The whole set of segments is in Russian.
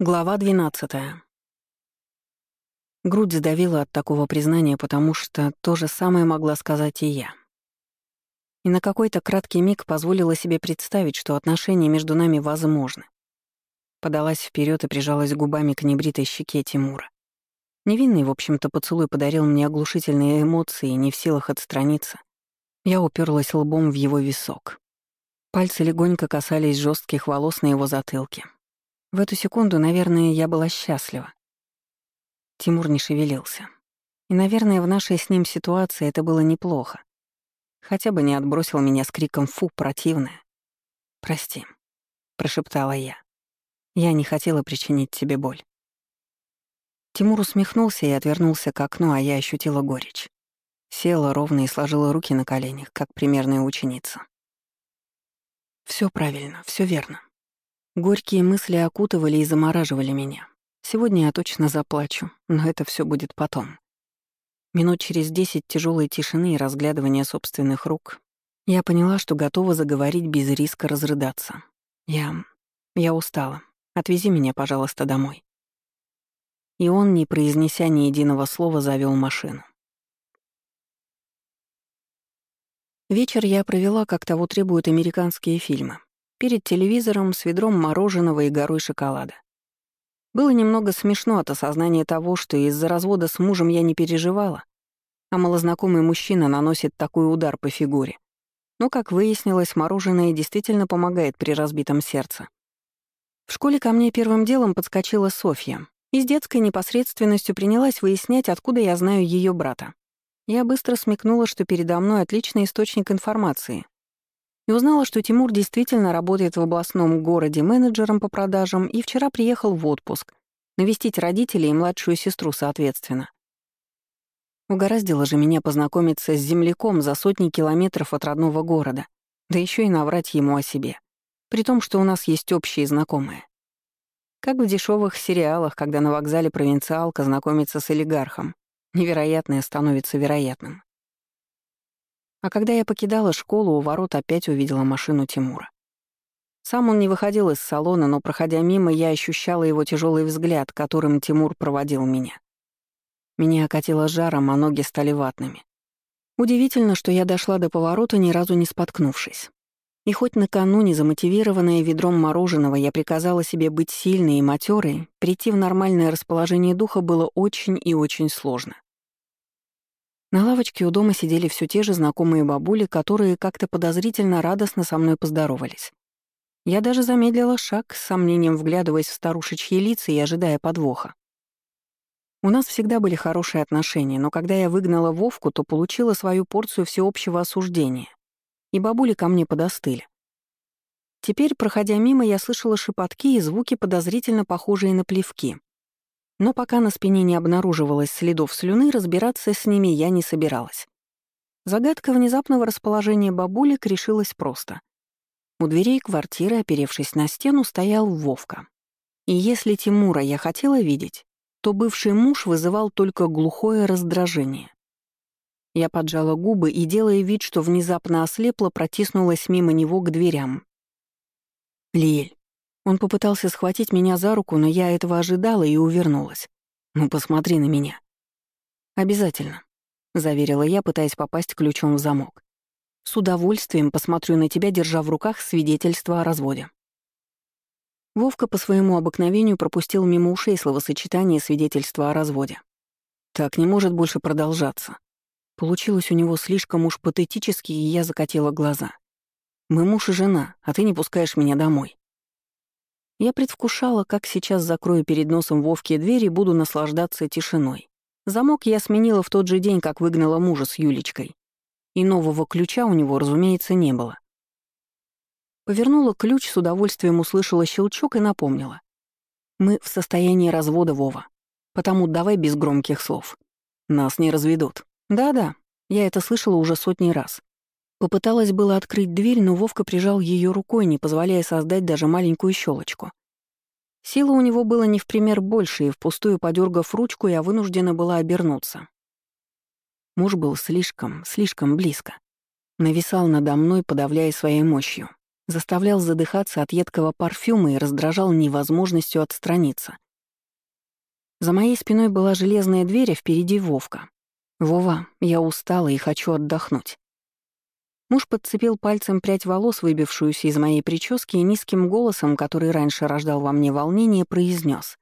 Глава 12. Грудь сдавила от такого признания, потому что то же самое могла сказать и я. И на какой-то краткий миг позволила себе представить, что отношения между нами возможны. Подалась вперед и прижалась губами к небритой щеке Тимура. Невинный, в общем-то, поцелуй подарил мне оглушительные эмоции, не в силах отстраниться. Я уперлась лбом в его висок. Пальцы легонько касались жестких волос на его затылке, в эту секунду, наверное, я была счастлива. Тимур не шевелился. И, наверное, в нашей с ним ситуации это было неплохо. Хотя бы не отбросил меня с криком «фу, противное». «Прости», — прошептала я. «Я не хотела причинить тебе боль». Тимур усмехнулся и отвернулся к окну, а я ощутила горечь. Села ровно и сложила руки на коленях, как примерная ученица. Все правильно, все верно. Горькие мысли окутывали и замораживали меня. Сегодня я точно заплачу, но это все будет потом. Минут через десять тяжелой тишины и разглядывания собственных рук я поняла, что готова заговорить без риска разрыдаться. Я... я устала. Отвези меня, пожалуйста, домой. И он, не произнеся ни единого слова, завел машину. Вечер я провела, как того требуют американские фильмы перед телевизором с ведром мороженого и горой шоколада. Было немного смешно от осознания того, что из-за развода с мужем я не переживала, а малознакомый мужчина наносит такой удар по фигуре. Но, как выяснилось, мороженое действительно помогает при разбитом сердце. В школе ко мне первым делом подскочила Софья и с детской непосредственностью принялась выяснять, откуда я знаю ее брата. Я быстро смекнула, что передо мной отличный источник информации, и узнала, что Тимур действительно работает в областном городе менеджером по продажам и вчера приехал в отпуск, навестить родителей и младшую сестру соответственно. Угораздило же меня познакомиться с земляком за сотни километров от родного города, да еще и наврать ему о себе, при том, что у нас есть общие знакомые. Как в дешевых сериалах, когда на вокзале провинциалка знакомится с олигархом, невероятное становится вероятным. А когда я покидала школу, у ворот опять увидела машину Тимура. Сам он не выходил из салона, но, проходя мимо, я ощущала его тяжелый взгляд, которым Тимур проводил меня. Меня окатило жаром, а ноги стали ватными. Удивительно, что я дошла до поворота, ни разу не споткнувшись. И хоть накануне, замотивированная ведром мороженого, я приказала себе быть сильной и матерой, прийти в нормальное расположение духа было очень и очень сложно. На лавочке у дома сидели все те же знакомые бабули, которые как-то подозрительно радостно со мной поздоровались. Я даже замедлила шаг, с сомнением вглядываясь в старушечьи лица и ожидая подвоха. У нас всегда были хорошие отношения, но когда я выгнала Вовку, то получила свою порцию всеобщего осуждения. И бабули ко мне подостыли. Теперь, проходя мимо, я слышала шепотки и звуки, подозрительно похожие на плевки. Но пока на спине не обнаруживалось следов слюны, разбираться с ними я не собиралась. Загадка внезапного расположения бабулек решилась просто. У дверей квартиры, оперевшись на стену, стоял Вовка. И если Тимура я хотела видеть, то бывший муж вызывал только глухое раздражение. Я поджала губы и, делая вид, что внезапно ослепла, протиснулась мимо него к дверям. «Лиэль, он попытался схватить меня за руку, но я этого ожидала и увернулась. «Ну, посмотри на меня». «Обязательно», — заверила я, пытаясь попасть ключом в замок. «С удовольствием посмотрю на тебя, держа в руках свидетельство о разводе». Вовка по своему обыкновению пропустил мимо ушей словосочетание свидетельства о разводе. Так не может больше продолжаться. Получилось у него слишком уж патетически, и я закатила глаза. «Мы муж и жена, а ты не пускаешь меня домой». Я предвкушала, как сейчас закрою перед носом Вовки дверь и буду наслаждаться тишиной. Замок я сменила в тот же день, как выгнала мужа с Юлечкой. И нового ключа у него, разумеется, не было. Повернула ключ, с удовольствием услышала щелчок и напомнила. «Мы в состоянии развода, Вова. Потому давай без громких слов. Нас не разведут». «Да-да, я это слышала уже сотни раз. Попыталась было открыть дверь, но Вовка прижал ее рукой, не позволяя создать даже маленькую щелочку. Сила у него было не в пример больше, и впустую подергав ручку, я вынуждена была обернуться. Муж был слишком, слишком близко. Нависал надо мной, подавляя своей мощью. заставлял задыхаться от едкого парфюма и раздражал невозможностью отстраниться. За моей спиной была железная дверь, а впереди Вовка. «Вова, я устала и хочу отдохнуть». Муж подцепил пальцем прядь волос, выбившуюся из моей прически, и низким голосом, который раньше рождал во мне волнение, произнес: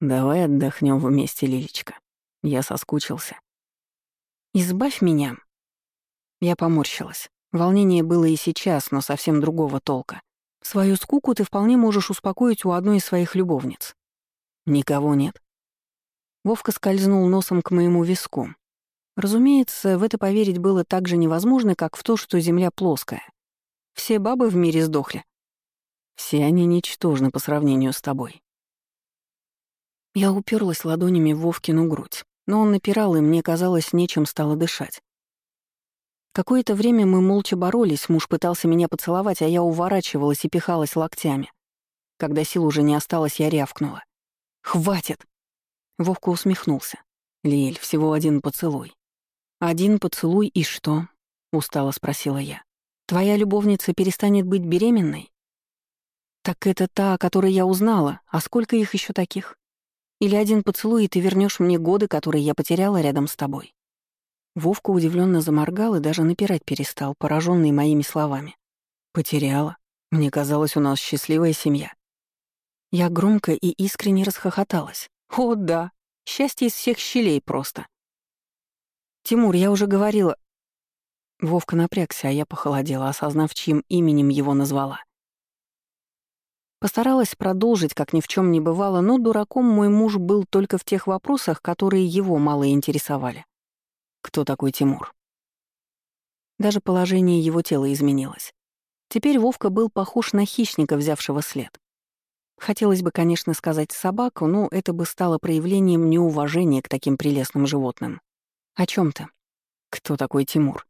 «Давай отдохнем вместе, Лилечка. Я соскучился». «Избавь меня». Я поморщилась. Волнение было и сейчас, но совсем другого толка. Свою скуку ты вполне можешь успокоить у одной из своих любовниц. Никого нет. Вовка скользнул носом к моему виску. Разумеется, в это поверить было так же невозможно, как в то, что Земля плоская. Все бабы в мире сдохли. Все они ничтожны по сравнению с тобой. Я уперлась ладонями в Вовкину грудь, но он напирал, и мне казалось, нечем стало дышать. Какое-то время мы молча боролись, муж пытался меня поцеловать, а я уворачивалась и пихалась локтями. Когда сил уже не осталось, я рявкнула. «Хватит!» Вовка усмехнулся. «Лиль, всего один поцелуй». «Один поцелуй и что?» — устало спросила я. «Твоя любовница перестанет быть беременной?» «Так это та, о которой я узнала. А сколько их еще таких? Или один поцелуй, и ты вернешь мне годы, которые я потеряла рядом с тобой?» Вовка удивленно заморгал и даже напирать перестал, пораженный моими словами. «Потеряла. Мне казалось, у нас счастливая семья». Я громко и искренне расхохоталась. «О, да. Счастье из всех щелей просто». «Тимур, я уже говорила...» Вовка напрягся, а я похолодела, осознав, чьим именем его назвала. Постаралась продолжить, как ни в чем не бывало, но дураком мой муж был только в тех вопросах, которые его мало интересовали кто такой Тимур. Даже положение его тела изменилось. Теперь Вовка был похож на хищника, взявшего след. Хотелось бы, конечно, сказать собаку, но это бы стало проявлением неуважения к таким прелестным животным. О чем ты? Кто такой Тимур?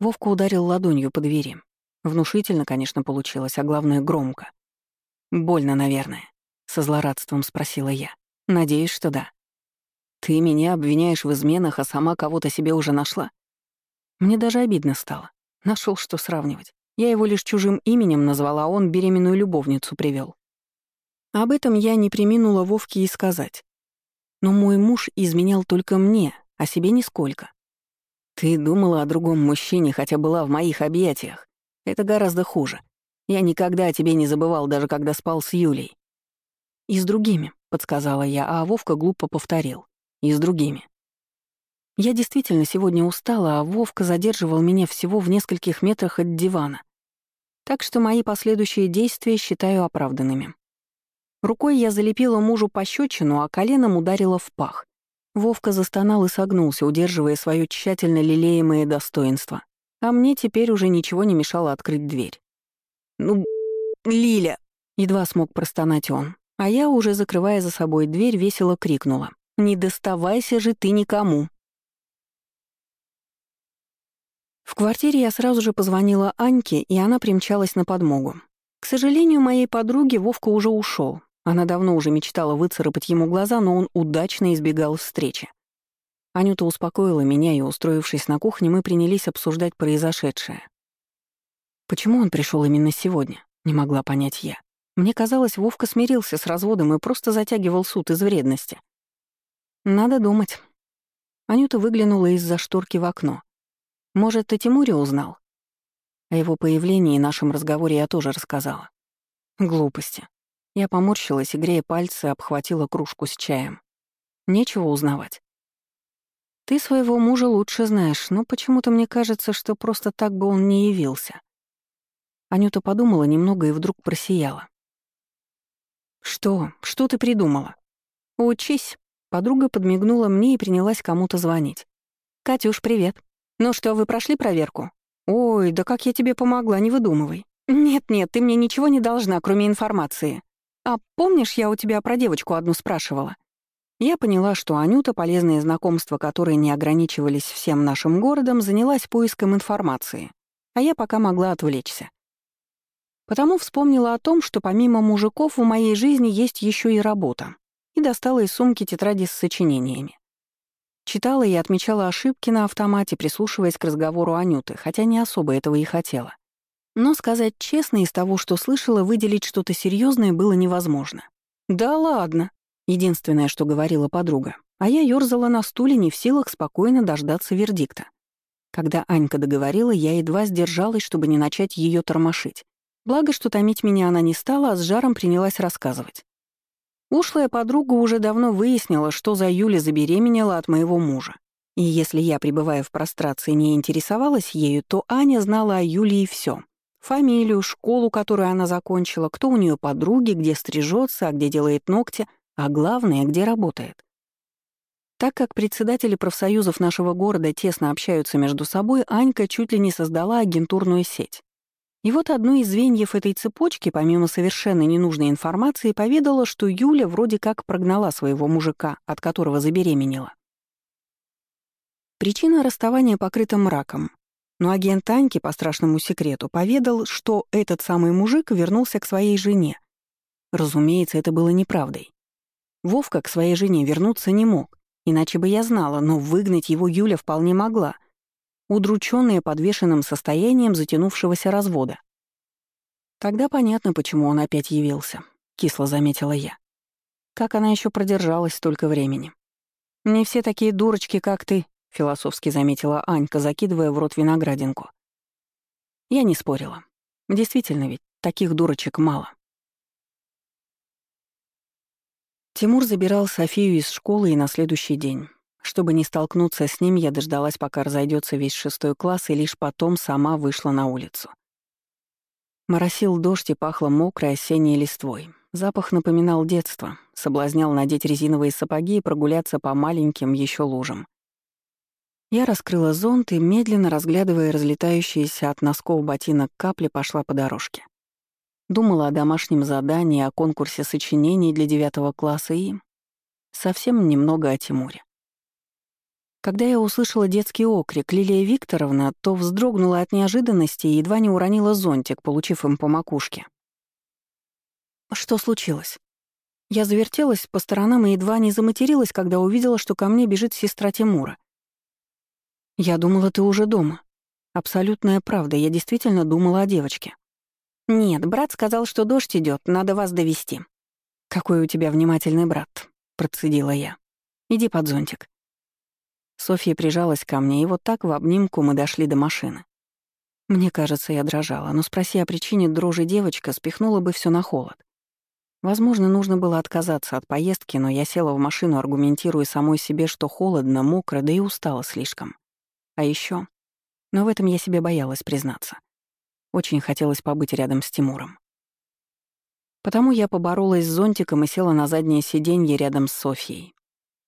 Вовка ударил ладонью по двери. Внушительно, конечно, получилось, а главное, громко. «Больно, наверное», — со злорадством спросила я. «Надеюсь, что да». Ты меня обвиняешь в изменах, а сама кого-то себе уже нашла? Мне даже обидно стало. Нашел, что сравнивать. Я его лишь чужим именем назвала, а он беременную любовницу привел. Об этом я не приминула Вовке и сказать. Но мой муж изменял только мне, а себе нисколько. Ты думала о другом мужчине, хотя была в моих объятиях. Это гораздо хуже. Я никогда о тебе не забывал, даже когда спал с Юлей. «И с другими», — подсказала я, а Вовка глупо повторил и с другими. Я действительно сегодня устала, а Вовка задерживал меня всего в нескольких метрах от дивана. Так что мои последующие действия считаю оправданными. Рукой я залепила мужу пощечину, а коленом ударила в пах. Вовка застонал и согнулся, удерживая свое тщательно лелеемое достоинство. А мне теперь уже ничего не мешало открыть дверь. «Ну, Лиля!» — едва смог простонать он. А я, уже закрывая за собой дверь, весело крикнула. Не доставайся же ты никому. В квартире я сразу же позвонила Аньке, и она примчалась на подмогу. К сожалению, моей подруге Вовка уже ушел. Она давно уже мечтала выцарапать ему глаза, но он удачно избегал встречи. Анюта успокоила меня, и, устроившись на кухне, мы принялись обсуждать произошедшее. Почему он пришел именно сегодня? Не могла понять я. Мне казалось, Вовка смирился с разводом и просто затягивал суд из вредности. Надо думать. Анюта выглянула из-за шторки в окно. Может, ты Тимуре узнал? О его появлении и нашем разговоре я тоже рассказала. Глупости. Я поморщилась и, грея пальцы, обхватила кружку с чаем. Нечего узнавать. Ты своего мужа лучше знаешь, но почему-то мне кажется, что просто так бы он не явился. Анюта подумала немного и вдруг просияла. «Что? Что ты придумала?» «Учись», Подруга подмигнула мне и принялась кому-то звонить. «Катюш, привет. Ну что, вы прошли проверку?» «Ой, да как я тебе помогла, не выдумывай». «Нет-нет, ты мне ничего не должна, кроме информации. А помнишь, я у тебя про девочку одну спрашивала?» Я поняла, что Анюта, полезные знакомства, которые не ограничивались всем нашим городом, занялась поиском информации, а я пока могла отвлечься. Потому вспомнила о том, что помимо мужиков в моей жизни есть еще и работа и достала из сумки тетради с сочинениями. Читала и отмечала ошибки на автомате, прислушиваясь к разговору Анюты, хотя не особо этого и хотела. Но сказать честно, из того, что слышала, выделить что-то серьезное было невозможно. «Да ладно!» — единственное, что говорила подруга. А я ёрзала на стуле, не в силах спокойно дождаться вердикта. Когда Анька договорила, я едва сдержалась, чтобы не начать ее тормошить. Благо, что томить меня она не стала, а с жаром принялась рассказывать. Ушлая подруга уже давно выяснила, что за Юля забеременела от моего мужа. И если я, пребывая в прострации, не интересовалась ею, то Аня знала о Юлии все: Фамилию, школу, которую она закончила, кто у нее подруги, где стрижется, а где делает ногти, а главное, где работает. Так как председатели профсоюзов нашего города тесно общаются между собой, Анька чуть ли не создала агентурную сеть. И вот одно из звеньев этой цепочки, помимо совершенно ненужной информации, поведала, что Юля вроде как прогнала своего мужика, от которого забеременела. Причина расставания покрыта мраком. Но агент Аньки по страшному секрету поведал, что этот самый мужик вернулся к своей жене. Разумеется, это было неправдой. Вовка к своей жене вернуться не мог, иначе бы я знала, но выгнать его Юля вполне могла — удрученная подвешенным состоянием затянувшегося развода. Тогда понятно, почему он опять явился, кисло заметила я. Как она еще продержалась столько времени? Не все такие дурочки, как ты, философски заметила Анька, закидывая в рот виноградинку. Я не спорила. Действительно ведь, таких дурочек мало. Тимур забирал Софию из школы и на следующий день. Чтобы не столкнуться с ним, я дождалась, пока разойдется весь шестой класс, и лишь потом сама вышла на улицу. Моросил дождь и пахло мокрой осенней листвой. Запах напоминал детство, соблазнял надеть резиновые сапоги и прогуляться по маленьким еще лужам. Я раскрыла зонт и, медленно разглядывая разлетающиеся от носков ботинок капли, пошла по дорожке. Думала о домашнем задании, о конкурсе сочинений для девятого класса и... совсем немного о Тимуре. Когда я услышала детский окрик Лилия Викторовна, то вздрогнула от неожиданности и едва не уронила зонтик, получив им по макушке. Что случилось? Я завертелась по сторонам и едва не заматерилась, когда увидела, что ко мне бежит сестра Тимура. «Я думала, ты уже дома». Абсолютная правда, я действительно думала о девочке. «Нет, брат сказал, что дождь идет, надо вас довести. «Какой у тебя внимательный брат», — процедила я. «Иди под зонтик». Софья прижалась ко мне, и вот так в обнимку мы дошли до машины. Мне кажется, я дрожала, но спроси о причине дрожи девочка, спихнула бы все на холод. Возможно, нужно было отказаться от поездки, но я села в машину, аргументируя самой себе, что холодно, мокро, да и устала слишком. А еще, Но в этом я себе боялась признаться. Очень хотелось побыть рядом с Тимуром. Потому я поборолась с зонтиком и села на заднее сиденье рядом с Софьей.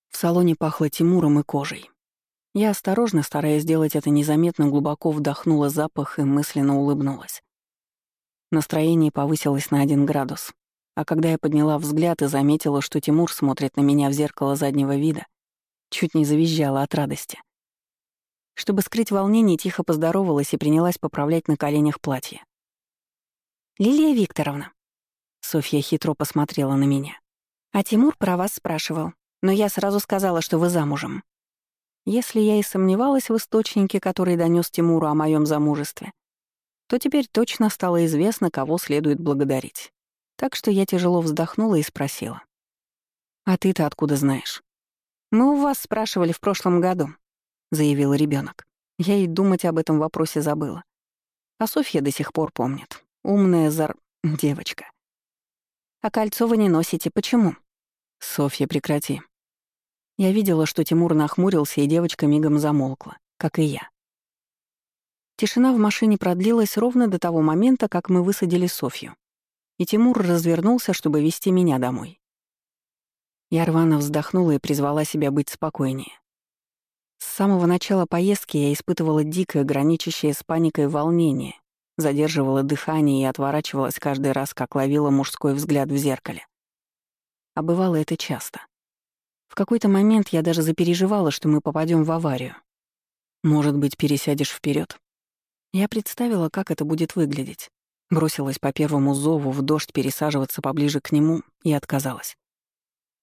В салоне пахло Тимуром и кожей. Я осторожно, стараясь сделать это незаметно, глубоко вдохнула запах и мысленно улыбнулась. Настроение повысилось на один градус, а когда я подняла взгляд и заметила, что Тимур смотрит на меня в зеркало заднего вида, чуть не завизжала от радости. Чтобы скрыть волнение, тихо поздоровалась и принялась поправлять на коленях платье. «Лилия Викторовна», — Софья хитро посмотрела на меня, — «а Тимур про вас спрашивал, но я сразу сказала, что вы замужем». Если я и сомневалась в источнике, который донес Тимуру о моем замужестве, то теперь точно стало известно, кого следует благодарить. Так что я тяжело вздохнула и спросила. «А ты-то откуда знаешь?» «Мы у вас спрашивали в прошлом году», — заявил ребенок. Я и думать об этом вопросе забыла. А Софья до сих пор помнит. Умная зар... девочка. «А кольцо вы не носите. Почему?» «Софья, прекрати. Я видела, что Тимур нахмурился, и девочка мигом замолкла, как и я. Тишина в машине продлилась ровно до того момента, как мы высадили Софью. И Тимур развернулся, чтобы вести меня домой. Я рвано вздохнула и призвала себя быть спокойнее. С самого начала поездки я испытывала дикое, граничащее с паникой волнение, задерживала дыхание и отворачивалась каждый раз, как ловила мужской взгляд в зеркале. А бывало это часто. В какой-то момент я даже запереживала, что мы попадем в аварию. Может быть, пересядешь вперед? Я представила, как это будет выглядеть. Бросилась по первому зову в дождь пересаживаться поближе к нему и отказалась.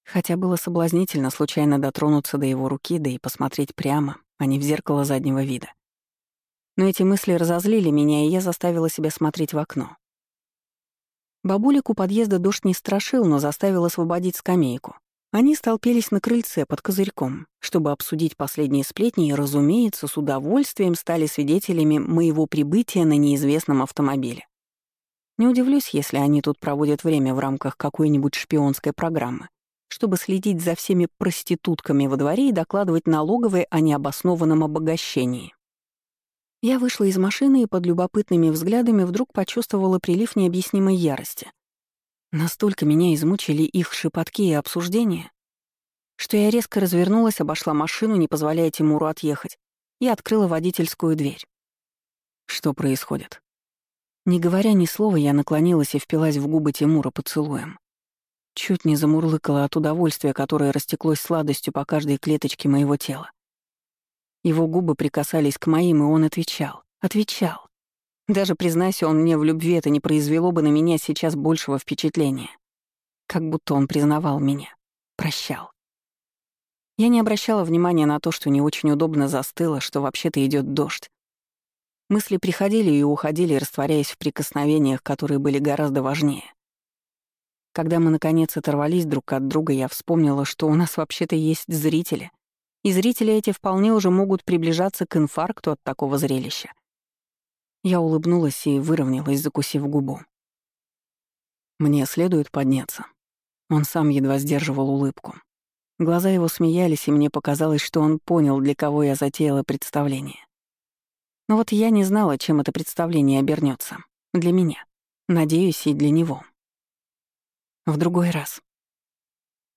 Хотя было соблазнительно случайно дотронуться до его руки, да и посмотреть прямо, а не в зеркало заднего вида. Но эти мысли разозлили меня, и я заставила себя смотреть в окно. Бабулик у подъезда дождь не страшил, но заставил освободить скамейку. Они столпились на крыльце под козырьком, чтобы обсудить последние сплетни и, разумеется, с удовольствием стали свидетелями моего прибытия на неизвестном автомобиле. Не удивлюсь, если они тут проводят время в рамках какой-нибудь шпионской программы, чтобы следить за всеми проститутками во дворе и докладывать налоговые о необоснованном обогащении. Я вышла из машины и под любопытными взглядами вдруг почувствовала прилив необъяснимой ярости. Настолько меня измучили их шепотки и обсуждения, что я резко развернулась, обошла машину, не позволяя Тимуру отъехать, и открыла водительскую дверь. Что происходит? Не говоря ни слова, я наклонилась и впилась в губы Тимура поцелуем. Чуть не замурлыкала от удовольствия, которое растеклось сладостью по каждой клеточке моего тела. Его губы прикасались к моим, и он отвечал. Отвечал. Даже, признайся он мне в любви, это не произвело бы на меня сейчас большего впечатления. Как будто он признавал меня. Прощал. Я не обращала внимания на то, что не очень удобно застыло, что вообще-то идет дождь. Мысли приходили и уходили, растворяясь в прикосновениях, которые были гораздо важнее. Когда мы, наконец, оторвались друг от друга, я вспомнила, что у нас вообще-то есть зрители. И зрители эти вполне уже могут приближаться к инфаркту от такого зрелища. Я улыбнулась и выровнялась, закусив губу. Мне следует подняться. Он сам едва сдерживал улыбку. Глаза его смеялись, и мне показалось, что он понял, для кого я затеяла представление. Но вот я не знала, чем это представление обернется. Для меня. Надеюсь, и для него. В другой раз.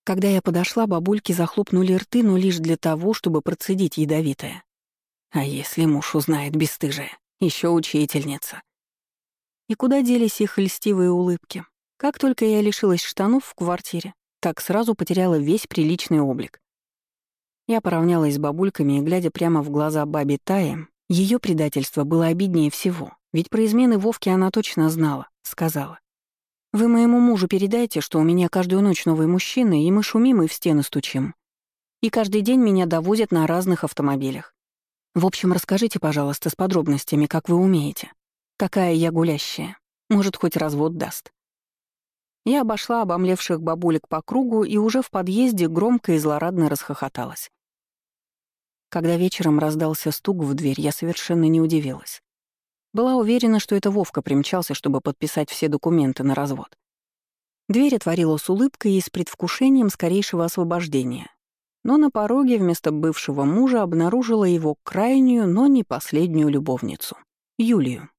Когда я подошла, бабульки захлопнули рты, но лишь для того, чтобы процедить ядовитое. А если муж узнает бесстыжие? еще учительница. И куда делись их льстивые улыбки? Как только я лишилась штанов в квартире, так сразу потеряла весь приличный облик. Я поравнялась с бабульками и, глядя прямо в глаза бабе Тае, ее предательство было обиднее всего, ведь про измены Вовки она точно знала, сказала. «Вы моему мужу передайте, что у меня каждую ночь новый мужчина, и мы шумим и в стены стучим. И каждый день меня довозят на разных автомобилях. В общем, расскажите, пожалуйста, с подробностями, как вы умеете. Какая я гулящая. Может, хоть развод даст. Я обошла обомлевших бабулек по кругу и уже в подъезде громко и злорадно расхохоталась. Когда вечером раздался стук в дверь, я совершенно не удивилась. Была уверена, что это Вовка примчался, чтобы подписать все документы на развод. Дверь отворила с улыбкой и с предвкушением скорейшего освобождения, но на пороге вместо бывшего мужа обнаружила его крайнюю, но не последнюю любовницу — Юлию.